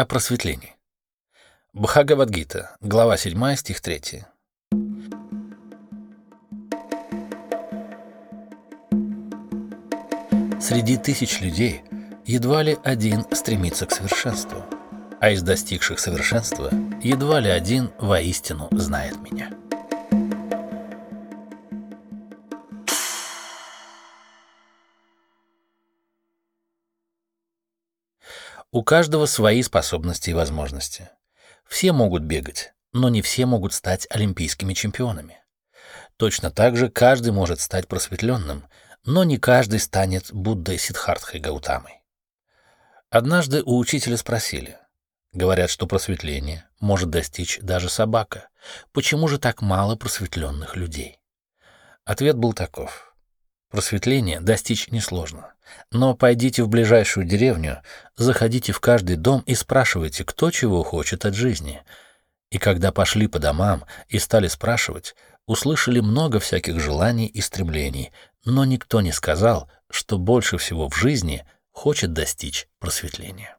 О просветлении. Бхагавадгита, глава 7, стих 3. Среди тысяч людей едва ли один стремится к совершенству, а из достигших совершенства едва ли один воистину знает меня. У каждого свои способности и возможности. Все могут бегать, но не все могут стать олимпийскими чемпионами. Точно так же каждый может стать просветленным, но не каждый станет Буддой Сиддхартхой Гаутамой. Однажды у учителя спросили. Говорят, что просветление может достичь даже собака. Почему же так мало просветленных людей? Ответ был таков. Просветление достичь несложно. Но пойдите в ближайшую деревню, заходите в каждый дом и спрашивайте, кто чего хочет от жизни. И когда пошли по домам и стали спрашивать, услышали много всяких желаний и стремлений, но никто не сказал, что больше всего в жизни хочет достичь просветления.